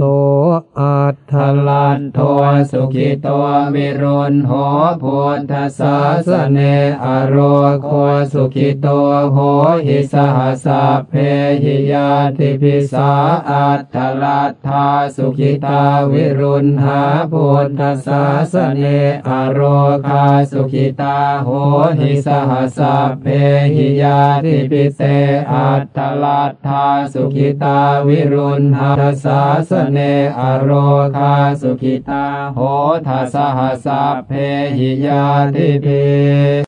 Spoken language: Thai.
so สุขิโตวิรุณโหพุทธสาสเนอโรโคสุขิโตโหหิสหสาเพหิยาติพิสาอัตถลัทธาสุขิตาวิรุณหาพุทธสาสเนอโรคาสุขิตาโหหิสหสาเพหิยาติพิเสอัตถลัทธาสุขิตาวิรุณหาทสาสเนอโรคาสุขิตาโหทัสสหสะเพหิยาติเพ